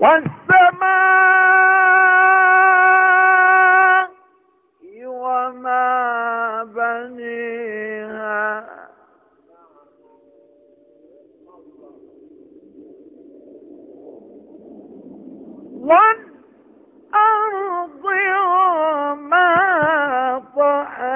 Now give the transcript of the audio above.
والسماء وما بنيها. والأرض وما طحاها